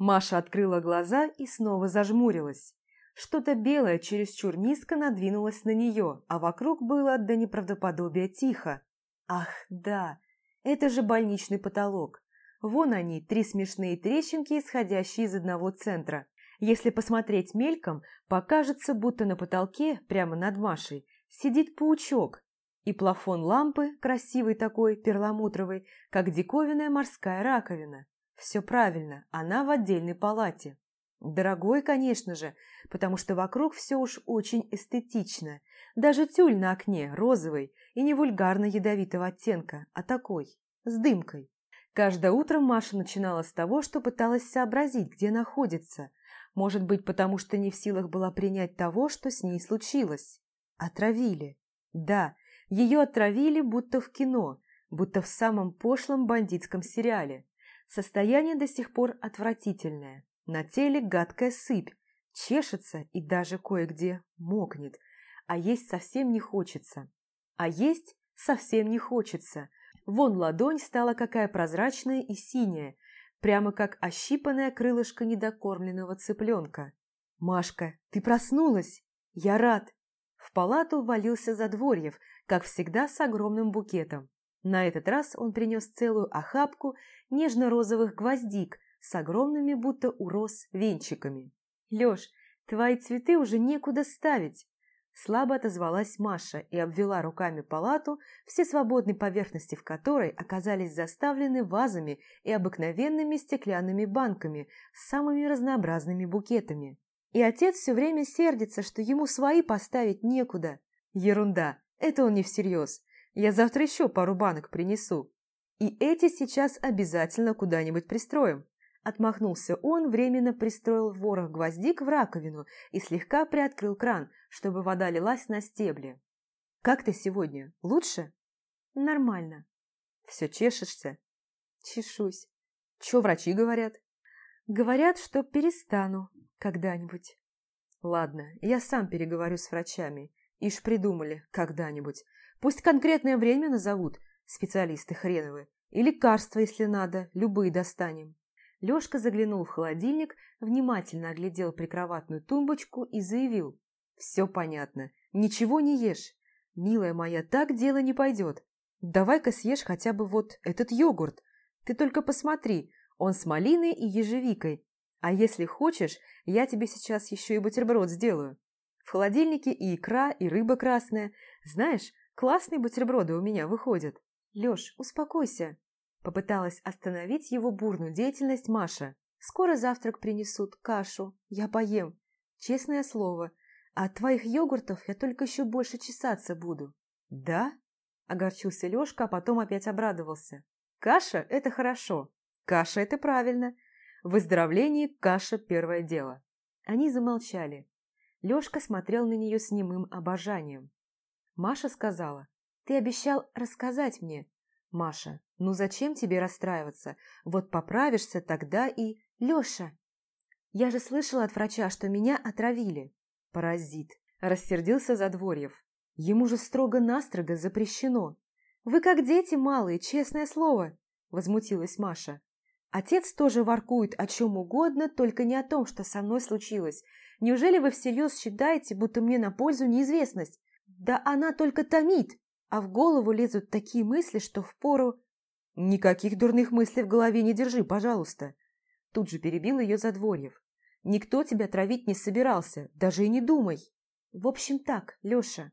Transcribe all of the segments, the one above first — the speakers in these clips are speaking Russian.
Маша открыла глаза и снова зажмурилась. Что-то белое чересчур низко надвинулось на нее, а вокруг было до неправдоподобия тихо. Ах, да, это же больничный потолок. Вон они, три смешные трещинки, исходящие из одного центра. Если посмотреть мельком, покажется, будто на потолке, прямо над Машей, сидит паучок, и плафон лампы, красивый такой, перламутровый, как диковинная морская раковина. Все правильно, она в отдельной палате. Дорогой, конечно же, потому что вокруг все уж очень эстетично. Даже тюль на окне розовый и не вульгарно ядовитого оттенка, а такой, с дымкой. Каждое утро Маша начинала с того, что пыталась сообразить, где находится. Может быть, потому что не в силах была принять того, что с ней случилось. Отравили. Да, ее отравили, будто в кино, будто в самом пошлом бандитском сериале. Состояние до сих пор отвратительное. На теле гадкая сыпь, чешется и даже кое-где мокнет. А есть совсем не хочется. А есть совсем не хочется. Вон ладонь стала какая прозрачная и синяя, прямо как ощипанное крылышко недокормленного цыпленка. «Машка, ты проснулась! Я рад!» В палату ввалился Задворьев, как всегда с огромным букетом. На этот раз он принес целую охапку нежно-розовых гвоздик с огромными, будто у роз, венчиками. «Лёш, твои цветы уже некуда ставить!» Слабо отозвалась Маша и обвела руками палату, все свободные поверхности в которой оказались заставлены вазами и обыкновенными стеклянными банками с самыми разнообразными букетами. И отец все время сердится, что ему свои поставить некуда. Ерунда, это он не всерьез. Я завтра еще пару банок принесу. И эти сейчас обязательно куда-нибудь пристроим. Отмахнулся он, временно пристроил ворох гвоздик в раковину и слегка приоткрыл кран, чтобы вода лилась на стебли. «Как ты сегодня? Лучше?» «Нормально». «Все чешешься?» «Чешусь». «Че врачи говорят?» «Говорят, что перестану когда-нибудь». «Ладно, я сам переговорю с врачами. Ишь придумали когда-нибудь. Пусть конкретное время назовут, специалисты хреновы. И лекарства, если надо, любые достанем». Лёшка заглянул в холодильник, внимательно оглядел прикроватную тумбочку и заявил. «Все понятно. Ничего не ешь. Милая моя, так дело не пойдет. Давай-ка съешь хотя бы вот этот йогурт. Ты только посмотри, он с малиной и ежевикой. А если хочешь, я тебе сейчас еще и бутерброд сделаю. В холодильнике и икра, и рыба красная. Знаешь, классные бутерброды у меня выходят. Лёш, успокойся. Попыталась остановить его бурную деятельность Маша. «Скоро завтрак принесут, кашу. Я поем. Честное слово. А от твоих йогуртов я только еще больше чесаться буду». «Да?» – огорчился Лешка, а потом опять обрадовался. «Каша – это хорошо. Каша – это правильно. В выздоровлении каша – первое дело». Они замолчали. Лешка смотрел на нее с немым обожанием. Маша сказала, «Ты обещал рассказать мне, Маша, ну зачем тебе расстраиваться? Вот поправишься тогда и... Лёша! Я же слышала от врача, что меня отравили. Паразит. Рассердился Задворьев. Ему же строго-настрого запрещено. Вы как дети малые, честное слово. Возмутилась Маша. Отец тоже воркует о чем угодно, только не о том, что со мной случилось. Неужели вы всерьез считаете, будто мне на пользу неизвестность? Да она только томит а в голову лезут такие мысли, что впору... «Никаких дурных мыслей в голове не держи, пожалуйста!» Тут же перебил ее Задворьев. «Никто тебя травить не собирался, даже и не думай!» «В общем так, Леша!»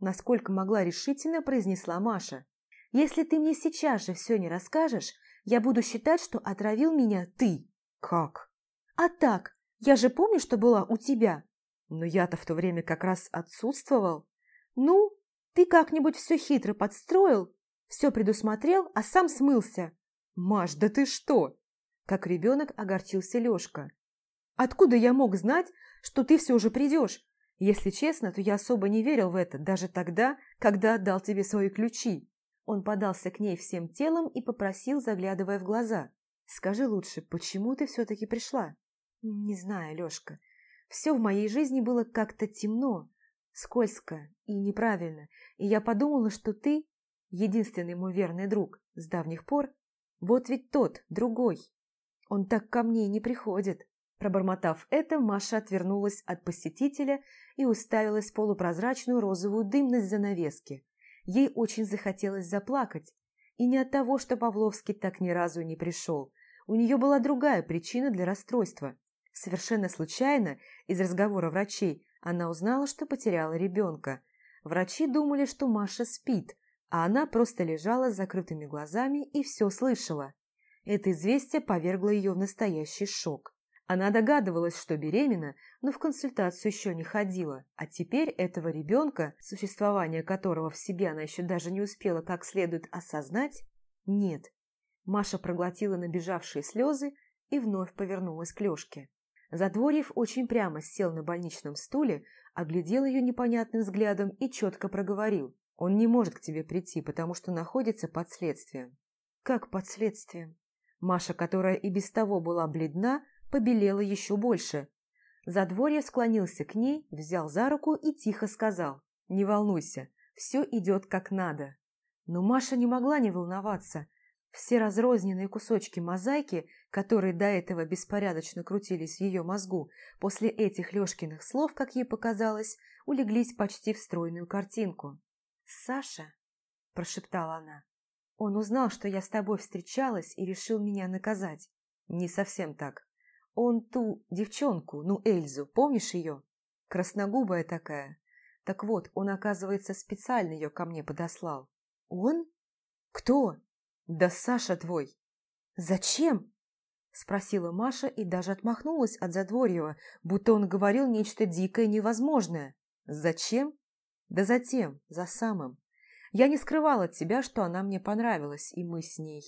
Насколько могла решительно произнесла Маша. «Если ты мне сейчас же все не расскажешь, я буду считать, что отравил меня ты». «Как?» «А так, я же помню, что была у тебя». «Но я-то в то время как раз отсутствовал». «Ну, ты как-нибудь все хитро подстроил, все предусмотрел, а сам смылся. Маш, да ты что? Как ребенок огорчился Лешка. Откуда я мог знать, что ты все уже придешь? Если честно, то я особо не верил в это, даже тогда, когда отдал тебе свои ключи. Он подался к ней всем телом и попросил, заглядывая в глаза. «Скажи лучше, почему ты все-таки пришла?» «Не знаю, Лешка. Все в моей жизни было как-то темно скользко и неправильно, и я подумала, что ты, единственный мой верный друг с давних пор, вот ведь тот, другой. Он так ко мне не приходит. Пробормотав это, Маша отвернулась от посетителя и уставилась в полупрозрачную розовую дымность занавески. Ей очень захотелось заплакать. И не от того, что Павловский так ни разу не пришел. У нее была другая причина для расстройства. Совершенно случайно, из разговора врачей, она узнала, что потеряла ребенка. Врачи думали, что Маша спит, а она просто лежала с закрытыми глазами и все слышала. Это известие повергло ее в настоящий шок. Она догадывалась, что беременна, но в консультацию еще не ходила, а теперь этого ребенка, существование которого в себе она еще даже не успела как следует осознать, нет. Маша проглотила набежавшие слезы и вновь повернулась к Лешке. Задворьев очень прямо сел на больничном стуле, оглядел ее непонятным взглядом и четко проговорил. Он не может к тебе прийти, потому что находится под следствием. Как под следствием? Маша, которая и без того была бледна, побелела еще больше. Задворье склонился к ней, взял за руку и тихо сказал. «Не волнуйся, все идет как надо». Но Маша не могла не волноваться. Все разрозненные кусочки мозаики, которые до этого беспорядочно крутились в ее мозгу, после этих Лешкиных слов, как ей показалось, улеглись почти в стройную картинку. «Саша?» – прошептала она. «Он узнал, что я с тобой встречалась и решил меня наказать». «Не совсем так. Он ту девчонку, ну Эльзу, помнишь ее? Красногубая такая. Так вот, он, оказывается, специально ее ко мне подослал». «Он? Кто?» «Да Саша твой!» «Зачем?» Спросила Маша и даже отмахнулась от Задворьева, будто он говорил нечто дикое и невозможное. «Зачем?» «Да затем, за самым. Я не скрывала от тебя, что она мне понравилась, и мы с ней.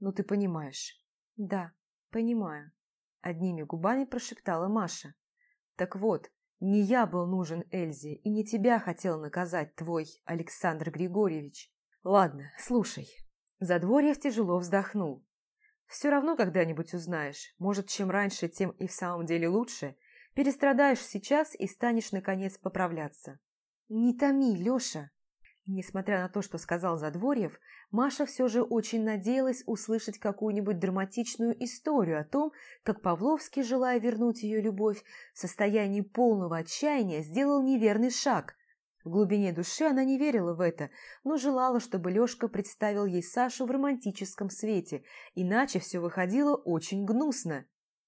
Ну, ты понимаешь». «Да, понимаю», — одними губами прошептала Маша. «Так вот, не я был нужен Эльзе, и не тебя хотел наказать твой Александр Григорьевич. Ладно, слушай». Задворьев тяжело вздохнул. «Все равно когда-нибудь узнаешь. Может, чем раньше, тем и в самом деле лучше. Перестрадаешь сейчас и станешь, наконец, поправляться». «Не томи, Леша!» Несмотря на то, что сказал Задворьев, Маша все же очень надеялась услышать какую-нибудь драматичную историю о том, как Павловский, желая вернуть ее любовь, в состоянии полного отчаяния сделал неверный шаг, в глубине души она не верила в это, но желала, чтобы Лешка представил ей Сашу в романтическом свете, иначе все выходило очень гнусно.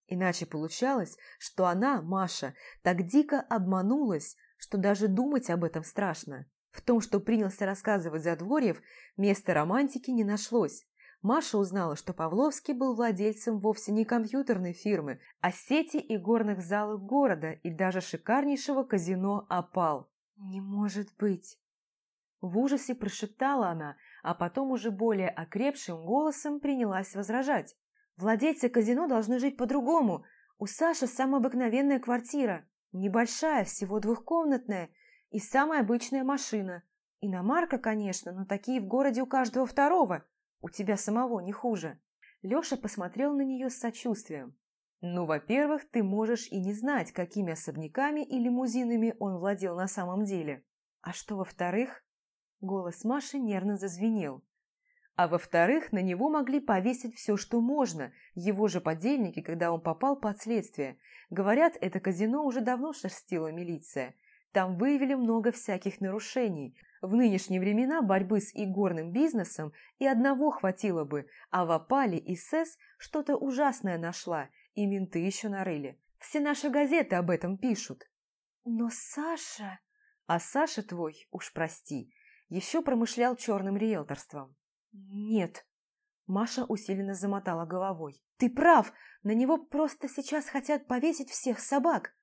Иначе получалось, что она, Маша, так дико обманулась, что даже думать об этом страшно. В том, что принялся рассказывать Задворьев, места романтики не нашлось. Маша узнала, что Павловский был владельцем вовсе не компьютерной фирмы, а сети и горных залов города и даже шикарнейшего казино «Опал». «Не может быть!» В ужасе прошептала она, а потом уже более окрепшим голосом принялась возражать. «Владельцы казино должны жить по-другому. У Саши самая обыкновенная квартира. Небольшая, всего двухкомнатная. И самая обычная машина. Иномарка, конечно, но такие в городе у каждого второго. У тебя самого не хуже». Леша посмотрел на нее с сочувствием. Ну, во-первых, ты можешь и не знать, какими особняками и лимузинами он владел на самом деле. А что во-вторых? Голос Маши нервно зазвенел. А во-вторых, на него могли повесить все, что можно, его же подельники, когда он попал под следствие. Говорят, это казино уже давно шерстила милиция. Там выявили много всяких нарушений. В нынешние времена борьбы с игорным бизнесом и одного хватило бы, а в опале и СЭС что-то ужасное нашла – и менты еще нарыли. Все наши газеты об этом пишут. Но Саша... А Саша твой, уж прости, еще промышлял черным риэлторством. Нет. Маша усиленно замотала головой. Ты прав, на него просто сейчас хотят повесить всех собак.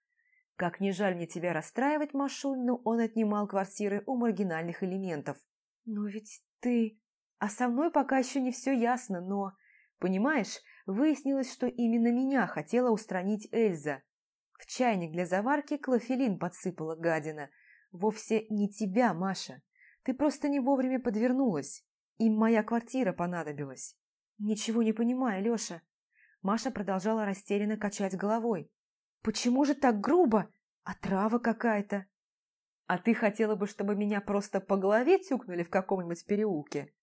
Как не жаль мне тебя расстраивать, Машуль, но он отнимал квартиры у маргинальных элементов. Но ведь ты... А со мной пока еще не все ясно, но... Понимаешь, Выяснилось, что именно меня хотела устранить Эльза. В чайник для заварки клофелин подсыпала гадина. Вовсе не тебя, Маша. Ты просто не вовремя подвернулась. Им моя квартира понадобилась. Ничего не понимаю, Леша. Маша продолжала растерянно качать головой. Почему же так грубо? А трава какая-то. А ты хотела бы, чтобы меня просто по голове тюкнули в каком-нибудь переулке?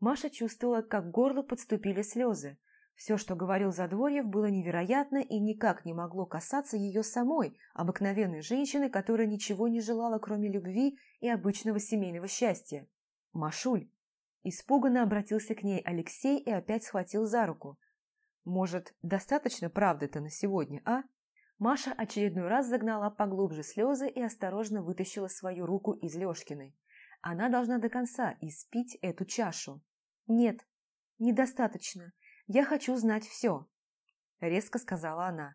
Маша чувствовала, как к горлу подступили слезы. Все, что говорил Задворьев, было невероятно и никак не могло касаться ее самой, обыкновенной женщины, которая ничего не желала, кроме любви и обычного семейного счастья. «Машуль!» Испуганно обратился к ней Алексей и опять схватил за руку. «Может, достаточно правды-то на сегодня, а?» Маша очередной раз загнала поглубже слезы и осторожно вытащила свою руку из Лешкиной. Она должна до конца испить эту чашу. «Нет, недостаточно. Я хочу знать все», — резко сказала она.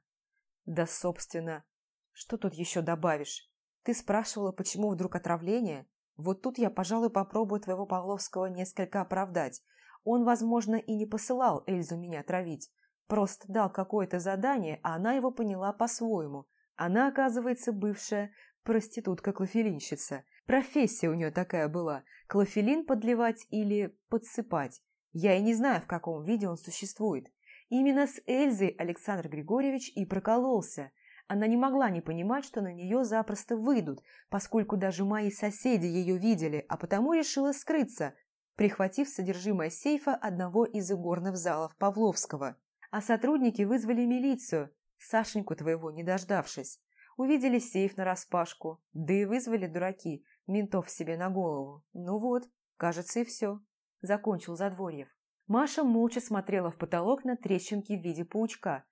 «Да, собственно, что тут еще добавишь? Ты спрашивала, почему вдруг отравление? Вот тут я, пожалуй, попробую твоего Павловского несколько оправдать. Он, возможно, и не посылал Эльзу меня травить. Просто дал какое-то задание, а она его поняла по-своему. Она, оказывается, бывшая проститутка-клофелинщица. Профессия у нее такая была – клофелин подливать или подсыпать. Я и не знаю, в каком виде он существует. Именно с Эльзой Александр Григорьевич и прокололся. Она не могла не понимать, что на нее запросто выйдут, поскольку даже мои соседи ее видели, а потому решила скрыться, прихватив содержимое сейфа одного из игорных залов Павловского. А сотрудники вызвали милицию, Сашеньку твоего не дождавшись. Увидели сейф нараспашку, да и вызвали дураки, ментов себе на голову. Ну вот, кажется, и все. Закончил Задворьев. Маша молча смотрела в потолок на трещинки в виде паучка.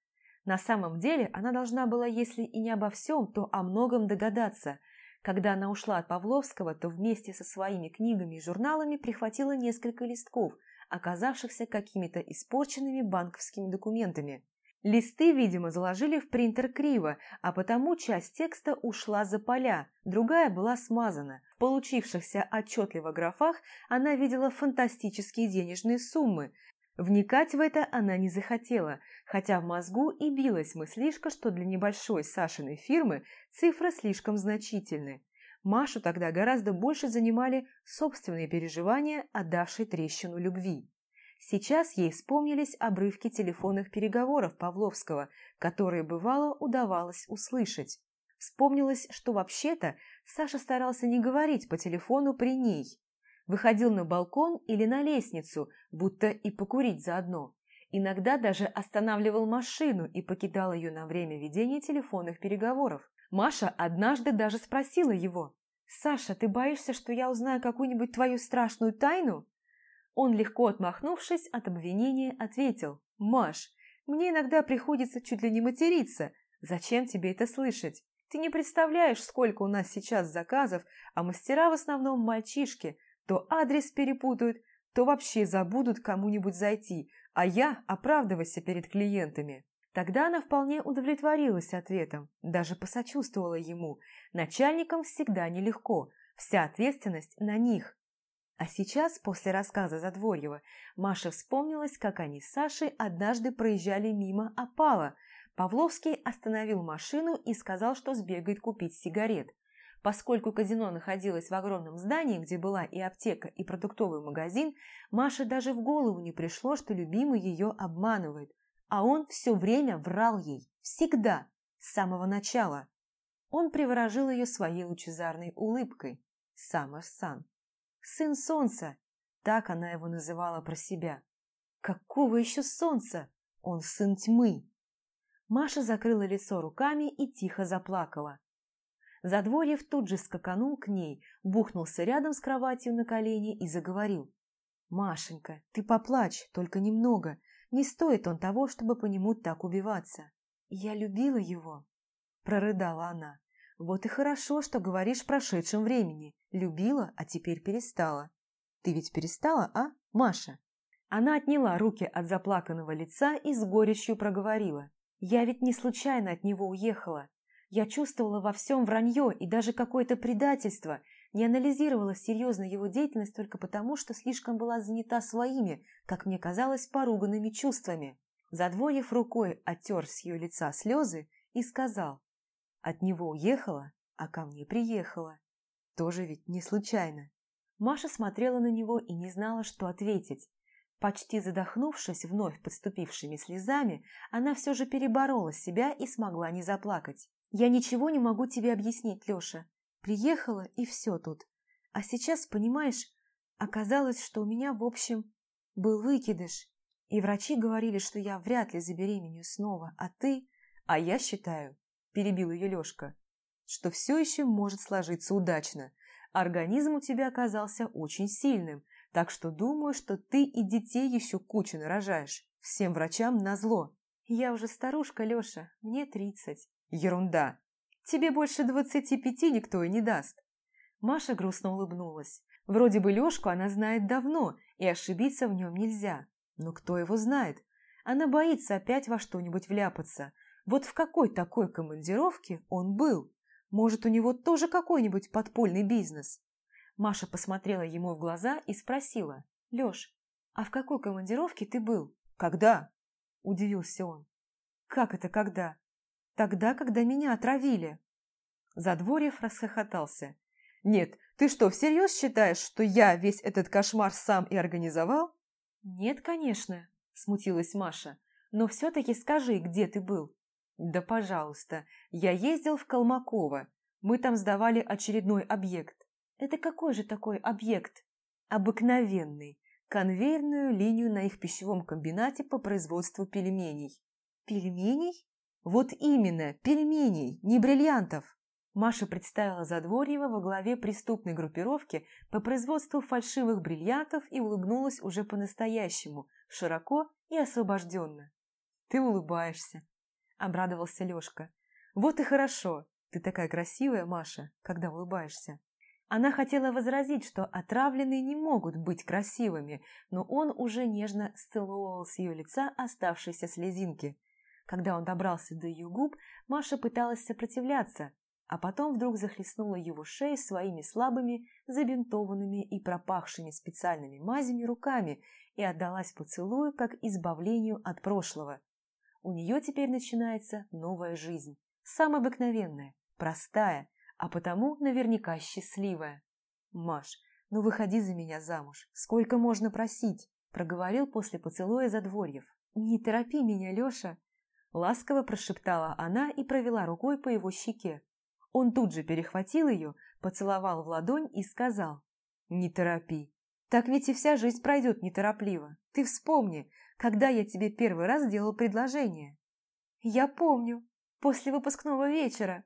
На самом деле она должна была, если и не обо всем, то о многом догадаться. Когда она ушла от Павловского, то вместе со своими книгами и журналами прихватила несколько листков, оказавшихся какими-то испорченными банковскими документами. Листы, видимо, заложили в принтер криво, а потому часть текста ушла за поля, другая была смазана. В получившихся отчетливо графах она видела фантастические денежные суммы. Вникать в это она не захотела, хотя в мозгу и билась мыслишка, что для небольшой Сашиной фирмы цифры слишком значительны. Машу тогда гораздо больше занимали собственные переживания, отдавшей трещину любви. Сейчас ей вспомнились обрывки телефонных переговоров Павловского, которые, бывало, удавалось услышать. Вспомнилось, что вообще-то Саша старался не говорить по телефону при ней. Выходил на балкон или на лестницу, будто и покурить заодно. Иногда даже останавливал машину и покидал ее на время ведения телефонных переговоров. Маша однажды даже спросила его, «Саша, ты боишься, что я узнаю какую-нибудь твою страшную тайну?» Он, легко отмахнувшись от обвинения, ответил, «Маш, мне иногда приходится чуть ли не материться. Зачем тебе это слышать? Ты не представляешь, сколько у нас сейчас заказов, а мастера в основном мальчишки. То адрес перепутают, то вообще забудут кому-нибудь зайти, а я оправдывайся перед клиентами». Тогда она вполне удовлетворилась ответом, даже посочувствовала ему. Начальникам всегда нелегко, вся ответственность на них. А сейчас, после рассказа Задворьева, Маша вспомнилась, как они с Сашей однажды проезжали мимо опала. Павловский остановил машину и сказал, что сбегает купить сигарет. Поскольку казино находилось в огромном здании, где была и аптека, и продуктовый магазин, Маше даже в голову не пришло, что любимый ее обманывает. А он все время врал ей. Всегда. С самого начала. Он приворожил ее своей лучезарной улыбкой. Саммер Сан. Сын солнца, так она его называла про себя. Какого еще солнца? Он сын тьмы. Маша закрыла лицо руками и тихо заплакала. Задворьев тут же скаканул к ней, бухнулся рядом с кроватью на колени и заговорил. «Машенька, ты поплачь, только немного. Не стоит он того, чтобы по нему так убиваться. Я любила его», – прорыдала она. Вот и хорошо, что говоришь в прошедшем времени. Любила, а теперь перестала. Ты ведь перестала, а, Маша? Она отняла руки от заплаканного лица и с горечью проговорила. Я ведь не случайно от него уехала. Я чувствовала во всем вранье и даже какое-то предательство, не анализировала серьезно его деятельность только потому, что слишком была занята своими, как мне казалось, поруганными чувствами. Задвоив рукой, оттер с ее лица слезы и сказал, от него уехала, а ко мне приехала. Тоже ведь не случайно. Маша смотрела на него и не знала, что ответить. Почти задохнувшись вновь подступившими слезами, она все же переборола себя и смогла не заплакать. «Я ничего не могу тебе объяснить, Леша. Приехала, и все тут. А сейчас, понимаешь, оказалось, что у меня, в общем, был выкидыш. И врачи говорили, что я вряд ли забеременею снова, а ты... А я считаю, перебил ее Лешка, что все еще может сложиться удачно. Организм у тебя оказался очень сильным, так что думаю, что ты и детей еще кучу нарожаешь. Всем врачам назло. Я уже старушка, Леша, мне тридцать. Ерунда. Тебе больше двадцати пяти никто и не даст. Маша грустно улыбнулась. Вроде бы Лешку она знает давно, и ошибиться в нем нельзя. Но кто его знает? Она боится опять во что-нибудь вляпаться. Вот в какой такой командировке он был? Может, у него тоже какой-нибудь подпольный бизнес? Маша посмотрела ему в глаза и спросила. «Леш, а в какой командировке ты был?» «Когда?» – удивился он. «Как это когда?» «Тогда, когда меня отравили». Задворьев расхохотался. «Нет, ты что, всерьез считаешь, что я весь этот кошмар сам и организовал?» «Нет, конечно», – смутилась Маша. «Но все-таки скажи, где ты был?» «Да, пожалуйста. Я ездил в Колмаково. Мы там сдавали очередной объект». «Это какой же такой объект?» «Обыкновенный. Конвейерную линию на их пищевом комбинате по производству пельменей». «Пельменей?» «Вот именно, пельменей, не бриллиантов». Маша представила Задворьева во главе преступной группировки по производству фальшивых бриллиантов и улыбнулась уже по-настоящему, широко и освобожденно. «Ты улыбаешься», – обрадовался Лешка. «Вот и хорошо. Ты такая красивая, Маша, когда улыбаешься». Она хотела возразить, что отравленные не могут быть красивыми, но он уже нежно сцеловывал с ее лица оставшиеся слезинки. Когда он добрался до ее губ, Маша пыталась сопротивляться, а потом вдруг захлестнула его шею своими слабыми, забинтованными и пропахшими специальными мазями руками и отдалась поцелую как избавлению от прошлого. У нее теперь начинается новая жизнь, самая обыкновенная, простая, а потому наверняка счастливая. «Маш, ну выходи за меня замуж, сколько можно просить?» проговорил после поцелуя Задворьев. «Не торопи меня, Леша!» Ласково прошептала она и провела рукой по его щеке. Он тут же перехватил ее, поцеловал в ладонь и сказал «Не торопи. Так ведь и вся жизнь пройдет неторопливо. Ты вспомни, когда я тебе первый раз делал предложение». «Я помню. После выпускного вечера».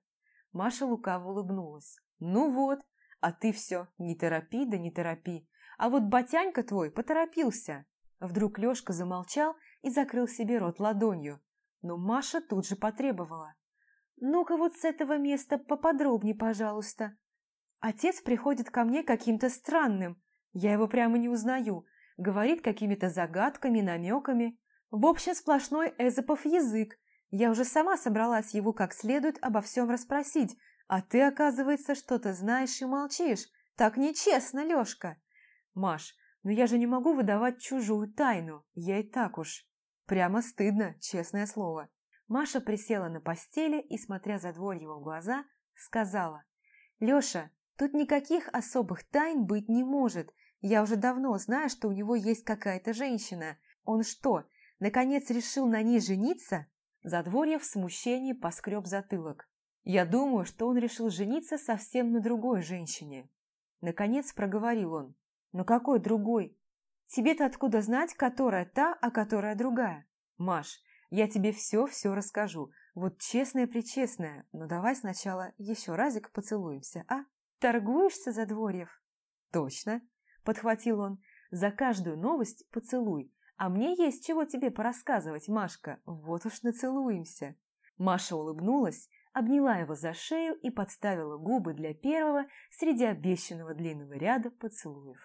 Маша лукаво улыбнулась. «Ну вот, а ты все, не торопи, да не торопи. А вот батянька твой поторопился». Вдруг Лешка замолчал и закрыл себе рот ладонью. Но Маша тут же потребовала. «Ну-ка вот с этого места поподробнее, пожалуйста. Отец приходит ко мне каким-то странным. Я его прямо не узнаю. Говорит какими-то загадками, намеками. В общем, сплошной эзопов язык. Я уже сама собралась его как следует обо всем расспросить, а ты, оказывается, что-то знаешь и молчишь. Так нечестно, Лешка. Маш, но я же не могу выдавать чужую тайну. Я и так уж. Прямо стыдно, честное слово. Маша присела на постели и, смотря за двор его в глаза, сказала, «Леша, тут никаких особых тайн быть не может. Я уже давно знаю, что у него есть какая-то женщина. Он что, наконец решил на ней жениться?» Задворье в смущении поскреб затылок. «Я думаю, что он решил жениться совсем на другой женщине». Наконец проговорил он. «Но какой другой? Тебе-то откуда знать, которая та, а которая другая? Маш, я тебе все-все расскажу. Вот честное-причестное. Но давай сначала еще разик поцелуемся, а? Торгуешься, Задворьев? Точно, подхватил он. За каждую новость поцелуй. А мне есть чего тебе порассказывать, Машка. Вот уж нацелуемся. Маша улыбнулась, обняла его за шею и подставила губы для первого среди обещанного длинного ряда поцелуев.